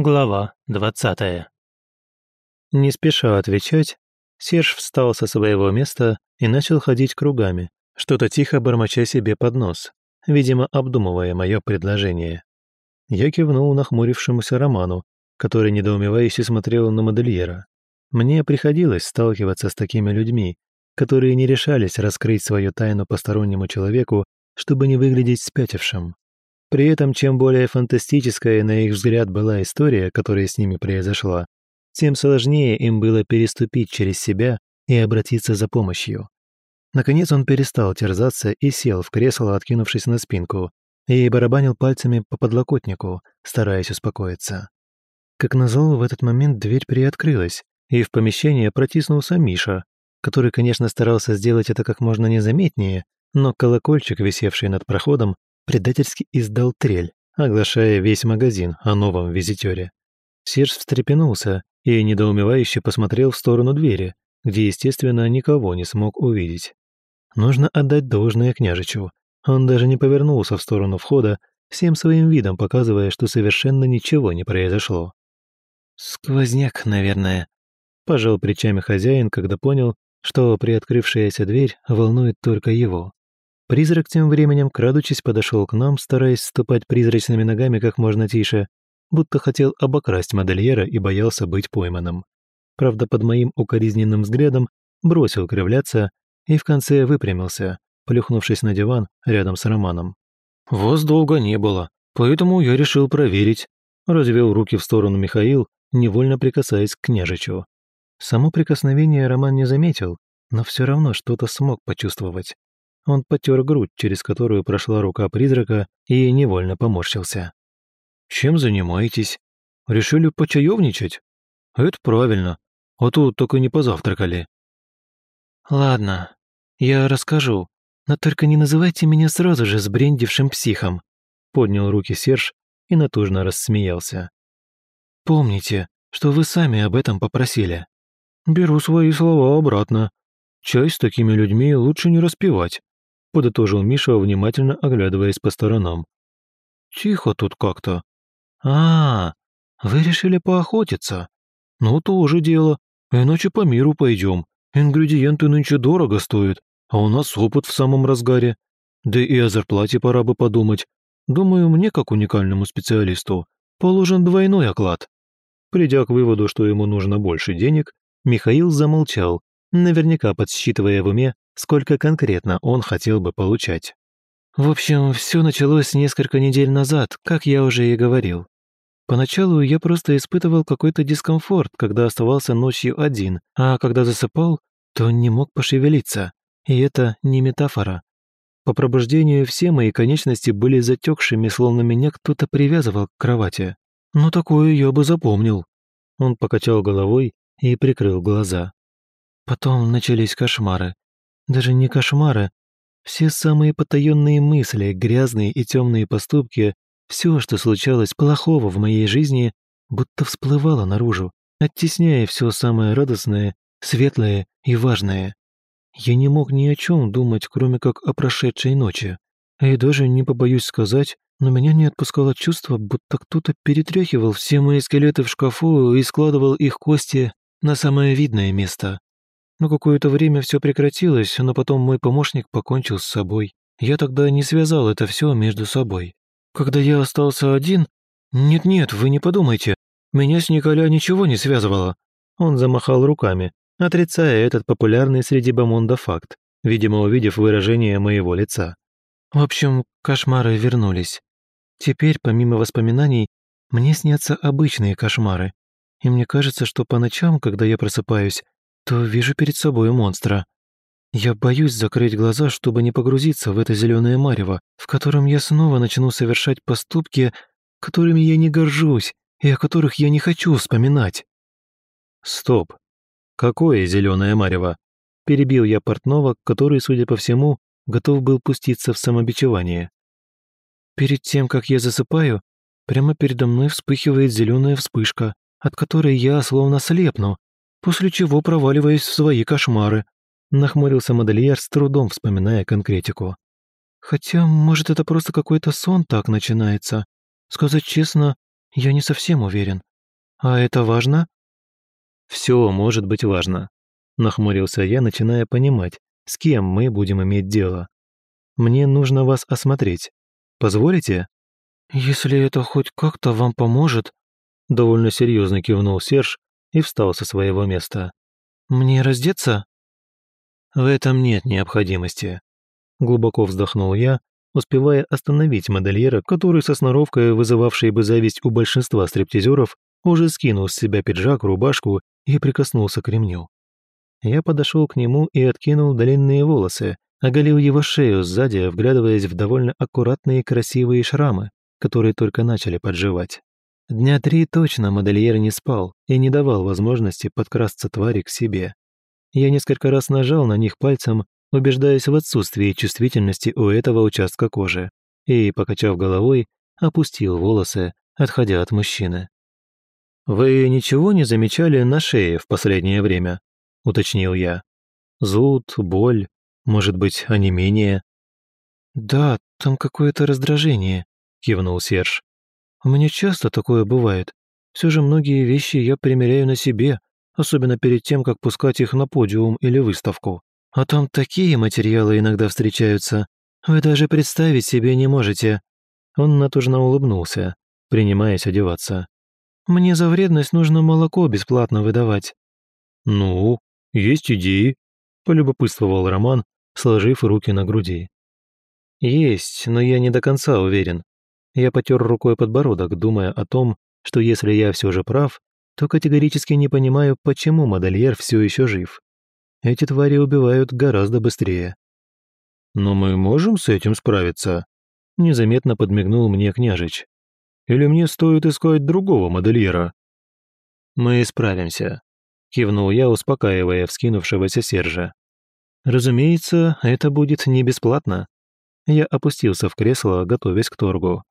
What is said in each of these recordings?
Глава двадцатая. Не спеша отвечать, Серж встал со своего места и начал ходить кругами, что-то тихо бормоча себе под нос, видимо, обдумывая мое предложение. Я кивнул нахмурившемуся Роману, который недоумевающе смотрел на модельера. Мне приходилось сталкиваться с такими людьми, которые не решались раскрыть свою тайну постороннему человеку, чтобы не выглядеть спятившим. При этом, чем более фантастическая, на их взгляд, была история, которая с ними произошла, тем сложнее им было переступить через себя и обратиться за помощью. Наконец он перестал терзаться и сел в кресло, откинувшись на спинку, и барабанил пальцами по подлокотнику, стараясь успокоиться. Как назло, в этот момент дверь приоткрылась, и в помещение протиснулся Миша, который, конечно, старался сделать это как можно незаметнее, но колокольчик, висевший над проходом, предательски издал трель, оглашая весь магазин о новом визитере. Серж встрепенулся и недоумевающе посмотрел в сторону двери, где, естественно, никого не смог увидеть. Нужно отдать должное княжичу. Он даже не повернулся в сторону входа, всем своим видом показывая, что совершенно ничего не произошло. «Сквозняк, наверное», – пожал плечами хозяин, когда понял, что приоткрывшаяся дверь волнует только его. Призрак тем временем, крадучись, подошел к нам, стараясь ступать призрачными ногами как можно тише, будто хотел обокрасть модельера и боялся быть пойманным. Правда, под моим укоризненным взглядом бросил кривляться и в конце выпрямился, плюхнувшись на диван рядом с Романом. «Вас долго не было, поэтому я решил проверить», развел руки в сторону Михаил, невольно прикасаясь к княжичу. Само прикосновение Роман не заметил, но все равно что-то смог почувствовать. Он потер грудь, через которую прошла рука призрака, и невольно поморщился. «Чем занимаетесь? Решили почаевничать? Это правильно, а тут только не позавтракали». «Ладно, я расскажу, но только не называйте меня сразу же сбрендившим психом», поднял руки Серж и натужно рассмеялся. «Помните, что вы сами об этом попросили». «Беру свои слова обратно. Чай с такими людьми лучше не распивать подытожил Миша, внимательно оглядываясь по сторонам. «Тихо тут как-то. А, вы решили поохотиться? Ну, тоже дело. Иначе по миру пойдем. Ингредиенты нынче дорого стоят, а у нас опыт в самом разгаре. Да и о зарплате пора бы подумать. Думаю, мне, как уникальному специалисту, положен двойной оклад». Придя к выводу, что ему нужно больше денег, Михаил замолчал, наверняка подсчитывая в уме, сколько конкретно он хотел бы получать. В общем, все началось несколько недель назад, как я уже и говорил. Поначалу я просто испытывал какой-то дискомфорт, когда оставался ночью один, а когда засыпал, то не мог пошевелиться. И это не метафора. По пробуждению все мои конечности были затекшими, словно меня кто-то привязывал к кровати. Но такое я бы запомнил. Он покачал головой и прикрыл глаза. Потом начались кошмары. Даже не кошмары. Все самые потаенные мысли, грязные и темные поступки, все, что случалось плохого в моей жизни, будто всплывало наружу, оттесняя все самое радостное, светлое и важное. Я не мог ни о чем думать, кроме как о прошедшей ночи. И даже не побоюсь сказать, но меня не отпускало чувство, будто кто-то перетряхивал все мои скелеты в шкафу и складывал их кости на самое видное место. Но какое-то время все прекратилось, но потом мой помощник покончил с собой. Я тогда не связал это все между собой. Когда я остался один... Нет-нет, вы не подумайте. Меня с Николя ничего не связывало. Он замахал руками, отрицая этот популярный среди бомонда факт, видимо, увидев выражение моего лица. В общем, кошмары вернулись. Теперь, помимо воспоминаний, мне снятся обычные кошмары. И мне кажется, что по ночам, когда я просыпаюсь, то вижу перед собой монстра. Я боюсь закрыть глаза, чтобы не погрузиться в это зеленое марево, в котором я снова начну совершать поступки, которыми я не горжусь и о которых я не хочу вспоминать. Стоп. Какое зеленое марево? Перебил я портного, который, судя по всему, готов был пуститься в самобичевание. Перед тем, как я засыпаю, прямо передо мной вспыхивает зеленая вспышка, от которой я словно слепну, после чего проваливаясь в свои кошмары», — нахмурился модельер с трудом вспоминая конкретику. «Хотя, может, это просто какой-то сон так начинается. Сказать честно, я не совсем уверен. А это важно?» «Все может быть важно», – нахмурился я, начиная понимать, с кем мы будем иметь дело. «Мне нужно вас осмотреть. Позволите?» «Если это хоть как-то вам поможет», – довольно серьезно кивнул Серж и встал со своего места. «Мне раздеться?» «В этом нет необходимости», – глубоко вздохнул я, успевая остановить модельера, который со сноровкой, вызывавшей бы зависть у большинства стриптизеров, уже скинул с себя пиджак, рубашку и прикоснулся к ремню. Я подошел к нему и откинул длинные волосы, оголил его шею сзади, вглядываясь в довольно аккуратные красивые шрамы, которые только начали подживать. Дня три точно модельер не спал и не давал возможности подкрасться твари к себе. Я несколько раз нажал на них пальцем, убеждаясь в отсутствии чувствительности у этого участка кожи, и, покачав головой, опустил волосы, отходя от мужчины. «Вы ничего не замечали на шее в последнее время?» – уточнил я. «Зуд, боль, может быть, онемение?» «Да, там какое-то раздражение», – кивнул Серж. «У меня часто такое бывает. Все же многие вещи я примеряю на себе, особенно перед тем, как пускать их на подиум или выставку. А там такие материалы иногда встречаются. Вы даже представить себе не можете». Он натужно улыбнулся, принимаясь одеваться. Мне за вредность нужно молоко бесплатно выдавать». «Ну, есть идеи», – полюбопытствовал Роман, сложив руки на груди. «Есть, но я не до конца уверен. Я потер рукой подбородок, думая о том, что если я все же прав, то категорически не понимаю, почему модельер все еще жив. Эти твари убивают гораздо быстрее». «Но мы можем с этим справиться?» Незаметно подмигнул мне княжич. Или мне стоит искать другого модельера?» «Мы справимся», — кивнул я, успокаивая вскинувшегося Сержа. «Разумеется, это будет не бесплатно». Я опустился в кресло, готовясь к торгу.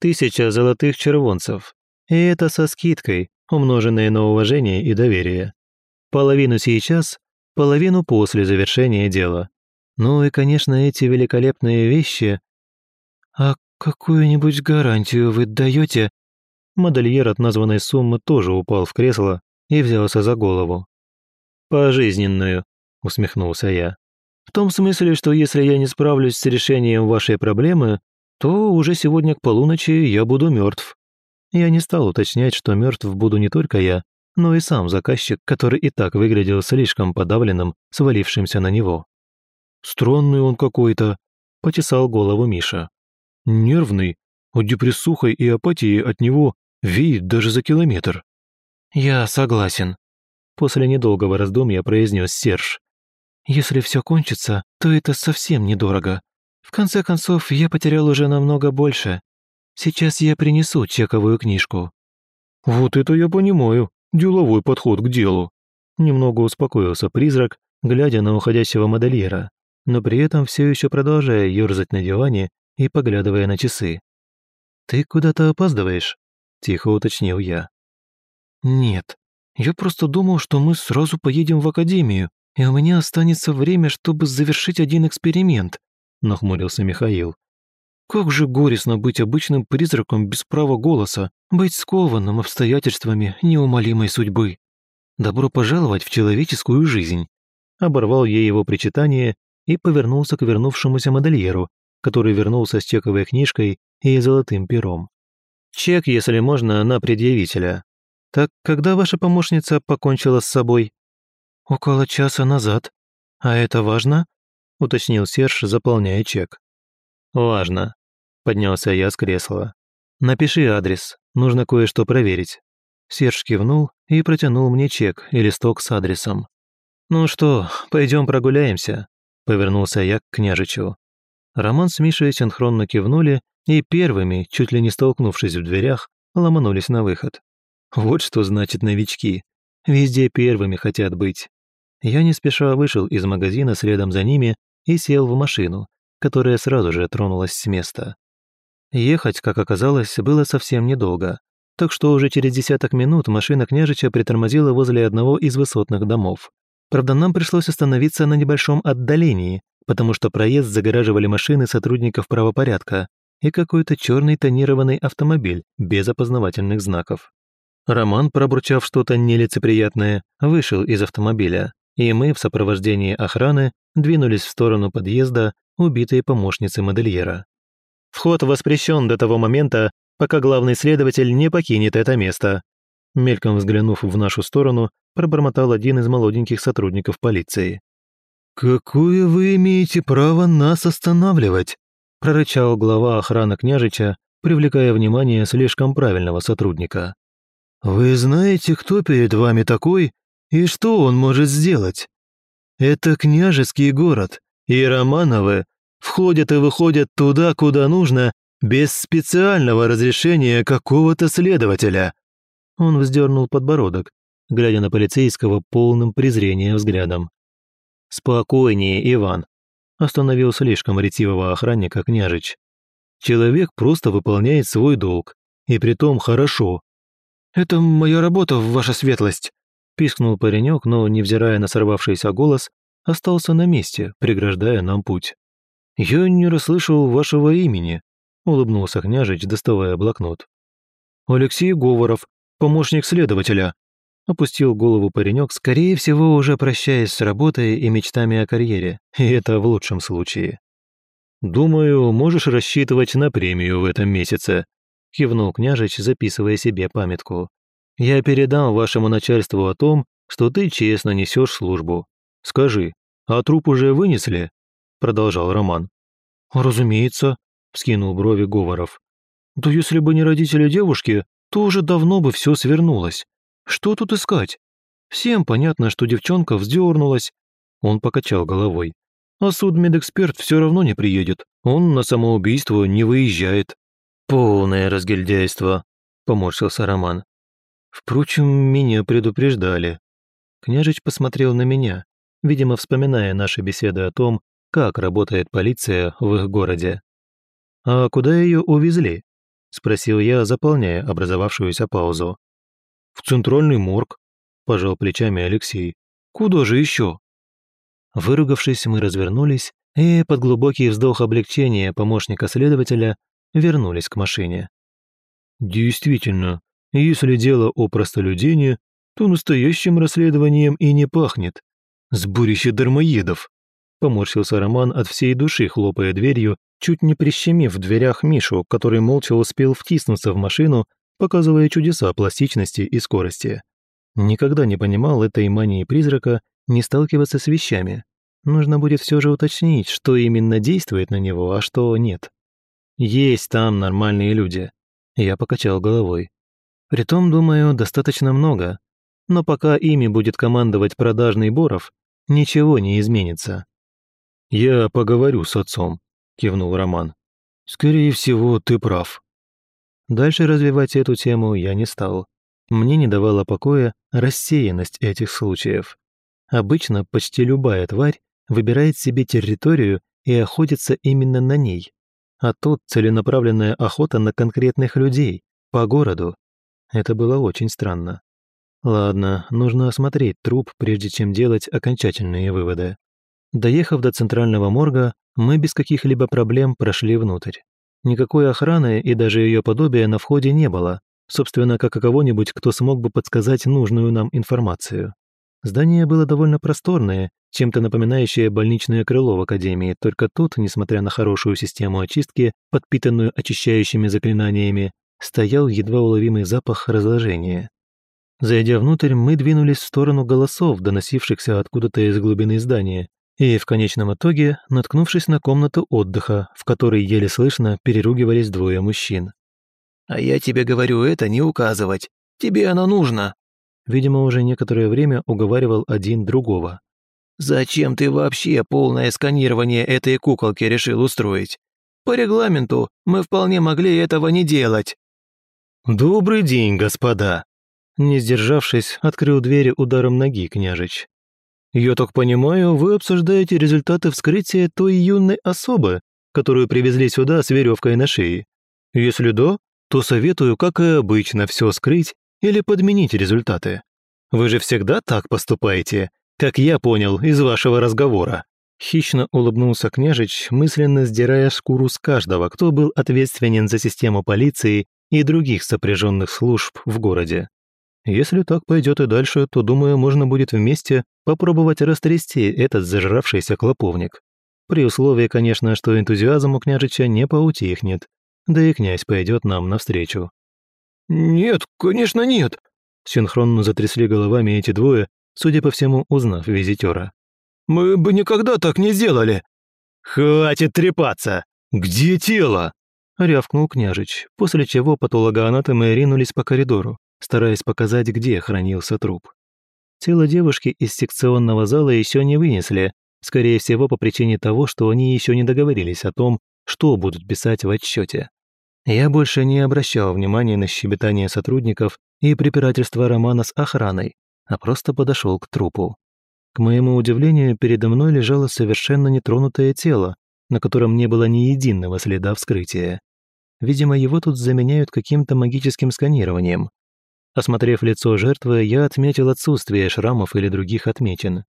«Тысяча золотых червонцев. И это со скидкой, умноженной на уважение и доверие. Половину сейчас, половину после завершения дела. Ну и, конечно, эти великолепные вещи...» «А «Какую-нибудь гарантию вы даете?» Модельер от названной суммы тоже упал в кресло и взялся за голову. «Пожизненную», — усмехнулся я. «В том смысле, что если я не справлюсь с решением вашей проблемы, то уже сегодня к полуночи я буду мертв. Я не стал уточнять, что мертв буду не только я, но и сам заказчик, который и так выглядел слишком подавленным, свалившимся на него. «Странный он какой-то», — потесал голову Миша. Нервный, а депрессухой и апатией от него веет даже за километр. «Я согласен», — после недолгого раздумья произнес Серж. «Если все кончится, то это совсем недорого. В конце концов, я потерял уже намного больше. Сейчас я принесу чековую книжку». «Вот это я понимаю, деловой подход к делу». Немного успокоился призрак, глядя на уходящего модельера, но при этом все еще продолжая ерзать на диване и поглядывая на часы. «Ты куда-то опаздываешь?» – тихо уточнил я. «Нет, я просто думал, что мы сразу поедем в академию, и у меня останется время, чтобы завершить один эксперимент», – нахмурился Михаил. «Как же горестно быть обычным призраком без права голоса, быть скованным обстоятельствами неумолимой судьбы. Добро пожаловать в человеческую жизнь!» Оборвал ей его причитание и повернулся к вернувшемуся модельеру, который вернулся с чековой книжкой и золотым пером. «Чек, если можно, на предъявителя. Так когда ваша помощница покончила с собой?» «Около часа назад. А это важно?» — уточнил Серж, заполняя чек. «Важно», — поднялся я с кресла. «Напиши адрес, нужно кое-что проверить». Серж кивнул и протянул мне чек и листок с адресом. «Ну что, пойдем прогуляемся?» — повернулся я к княжичу. Роман с Мишей синхронно кивнули и первыми, чуть ли не столкнувшись в дверях, ломанулись на выход. Вот что значит новички. Везде первыми хотят быть. Я не спеша вышел из магазина следом за ними и сел в машину, которая сразу же тронулась с места. Ехать, как оказалось, было совсем недолго, так что уже через десяток минут машина княжича притормозила возле одного из высотных домов. Правда, нам пришлось остановиться на небольшом отдалении, потому что проезд загораживали машины сотрудников правопорядка и какой-то черный тонированный автомобиль без опознавательных знаков. Роман, пробурчав что-то нелицеприятное, вышел из автомобиля, и мы в сопровождении охраны двинулись в сторону подъезда убитой помощницы модельера. Вход воспрещен до того момента, пока главный следователь не покинет это место. Мельком взглянув в нашу сторону, пробормотал один из молоденьких сотрудников полиции. «Какое вы имеете право нас останавливать?» прорычал глава охраны княжича, привлекая внимание слишком правильного сотрудника. «Вы знаете, кто перед вами такой и что он может сделать? Это княжеский город, и Романовы входят и выходят туда, куда нужно, без специального разрешения какого-то следователя». Он вздернул подбородок, глядя на полицейского полным презрения взглядом. «Спокойнее, Иван», – остановил слишком ретивого охранника княжич. «Человек просто выполняет свой долг, и притом хорошо, «Это моя работа, ваша светлость!» Пискнул паренек, но, невзирая на сорвавшийся голос, остался на месте, преграждая нам путь. «Я не расслышал вашего имени», — улыбнулся княжич, доставая блокнот. «Алексей Говоров, помощник следователя», — опустил голову паренек, скорее всего, уже прощаясь с работой и мечтами о карьере, и это в лучшем случае. «Думаю, можешь рассчитывать на премию в этом месяце», кивнул княжич, записывая себе памятку. «Я передал вашему начальству о том, что ты честно несешь службу. Скажи, а труп уже вынесли?» Продолжал Роман. «Разумеется», — вскинул брови Говоров. «Да если бы не родители девушки, то уже давно бы все свернулось. Что тут искать? Всем понятно, что девчонка вздернулась». Он покачал головой. «А судмедэксперт все равно не приедет. Он на самоубийство не выезжает». «Полное разгильдяйство», — поморщился Роман. «Впрочем, меня предупреждали». Княжич посмотрел на меня, видимо, вспоминая наши беседы о том, как работает полиция в их городе. «А куда ее увезли?» — спросил я, заполняя образовавшуюся паузу. «В центральный морг», — пожал плечами Алексей. «Куда же еще?» Выругавшись, мы развернулись, и под глубокий вздох облегчения помощника следователя вернулись к машине. Действительно, если дело о простолюдении, то настоящим расследованием и не пахнет. Сборище дармоедов. Поморщился Роман от всей души, хлопая дверью, чуть не прищемив в дверях Мишу, который молча успел втиснуться в машину, показывая чудеса пластичности и скорости. Никогда не понимал этой мании призрака не сталкиваться с вещами. Нужно будет все же уточнить, что именно действует на него, а что нет. Есть там нормальные люди. Я покачал головой. Притом, думаю, достаточно много. Но пока ими будет командовать продажный Боров, ничего не изменится. «Я поговорю с отцом», — кивнул Роман. «Скорее всего, ты прав». Дальше развивать эту тему я не стал. Мне не давала покоя рассеянность этих случаев. Обычно почти любая тварь выбирает себе территорию и охотится именно на ней. А тут целенаправленная охота на конкретных людей, по городу. Это было очень странно. Ладно, нужно осмотреть труп, прежде чем делать окончательные выводы. Доехав до центрального морга, мы без каких-либо проблем прошли внутрь. Никакой охраны и даже ее подобия на входе не было, собственно, как и кого-нибудь, кто смог бы подсказать нужную нам информацию. Здание было довольно просторное, чем-то напоминающее больничное крыло в Академии, только тут, несмотря на хорошую систему очистки, подпитанную очищающими заклинаниями, стоял едва уловимый запах разложения. Зайдя внутрь, мы двинулись в сторону голосов, доносившихся откуда-то из глубины здания, и в конечном итоге, наткнувшись на комнату отдыха, в которой еле слышно переругивались двое мужчин. «А я тебе говорю это не указывать. Тебе оно нужно!» Видимо, уже некоторое время уговаривал один другого. «Зачем ты вообще полное сканирование этой куколки решил устроить? По регламенту мы вполне могли этого не делать». «Добрый день, господа!» Не сдержавшись, открыл двери ударом ноги княжич. «Я так понимаю, вы обсуждаете результаты вскрытия той юной особы, которую привезли сюда с веревкой на шее. Если да, то советую, как и обычно, все скрыть или подменить результаты? Вы же всегда так поступаете, как я понял из вашего разговора». Хищно улыбнулся княжич, мысленно сдирая шкуру с каждого, кто был ответственен за систему полиции и других сопряженных служб в городе. Если так пойдет и дальше, то, думаю, можно будет вместе попробовать растрясти этот зажравшийся клоповник. При условии, конечно, что энтузиазм у княжича не поутихнет, да и князь пойдет нам навстречу. «Нет, конечно нет!» Синхронно затрясли головами эти двое, судя по всему, узнав визитера. «Мы бы никогда так не сделали!» «Хватит трепаться! Где тело?» — рявкнул княжич, после чего патологоанатомы ринулись по коридору, стараясь показать, где хранился труп. Тело девушки из секционного зала еще не вынесли, скорее всего, по причине того, что они еще не договорились о том, что будут писать в отчете. Я больше не обращал внимания на щебетание сотрудников и препирательство Романа с охраной, а просто подошел к трупу. К моему удивлению, передо мной лежало совершенно нетронутое тело, на котором не было ни единого следа вскрытия. Видимо, его тут заменяют каким-то магическим сканированием. Осмотрев лицо жертвы, я отметил отсутствие шрамов или других отметин.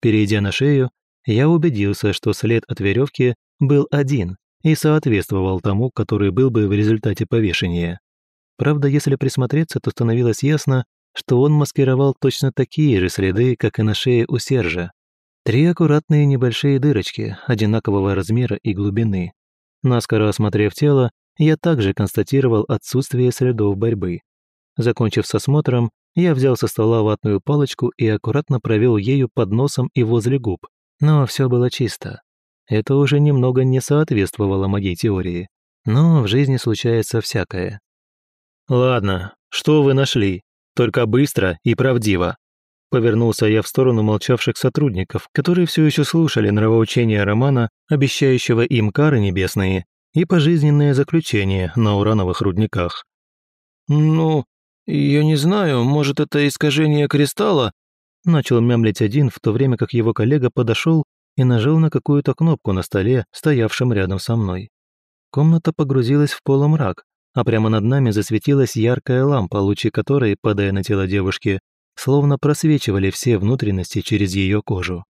Перейдя на шею, я убедился, что след от веревки был один, и соответствовал тому, который был бы в результате повешения. Правда, если присмотреться, то становилось ясно, что он маскировал точно такие же следы, как и на шее у Сержа. Три аккуратные небольшие дырочки, одинакового размера и глубины. Наскоро осмотрев тело, я также констатировал отсутствие следов борьбы. Закончив с осмотром, я взял со стола ватную палочку и аккуратно провел ею под носом и возле губ. Но все было чисто. Это уже немного не соответствовало моей теории. Но в жизни случается всякое. «Ладно, что вы нашли? Только быстро и правдиво». Повернулся я в сторону молчавших сотрудников, которые все еще слушали нравоучения Романа, обещающего им кары небесные и пожизненное заключение на урановых рудниках. «Ну, я не знаю, может, это искажение кристалла?» Начал мямлить один, в то время как его коллега подошел и нажал на какую-то кнопку на столе, стоявшем рядом со мной. Комната погрузилась в полумрак, а прямо над нами засветилась яркая лампа, лучи которой, падая на тело девушки, словно просвечивали все внутренности через ее кожу.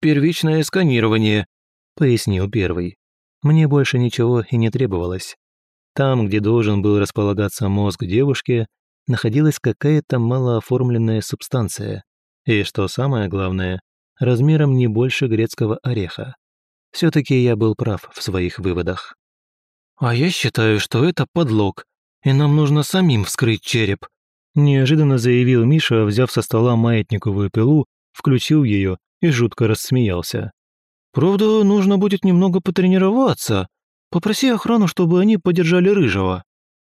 «Первичное сканирование», — пояснил первый. Мне больше ничего и не требовалось. Там, где должен был располагаться мозг девушки, находилась какая-то малооформленная субстанция. И что самое главное, размером не больше грецкого ореха. Все-таки я был прав в своих выводах. «А я считаю, что это подлог, и нам нужно самим вскрыть череп», неожиданно заявил Миша, взяв со стола маятниковую пилу, включил ее и жутко рассмеялся. «Правда, нужно будет немного потренироваться. Попроси охрану, чтобы они подержали Рыжего».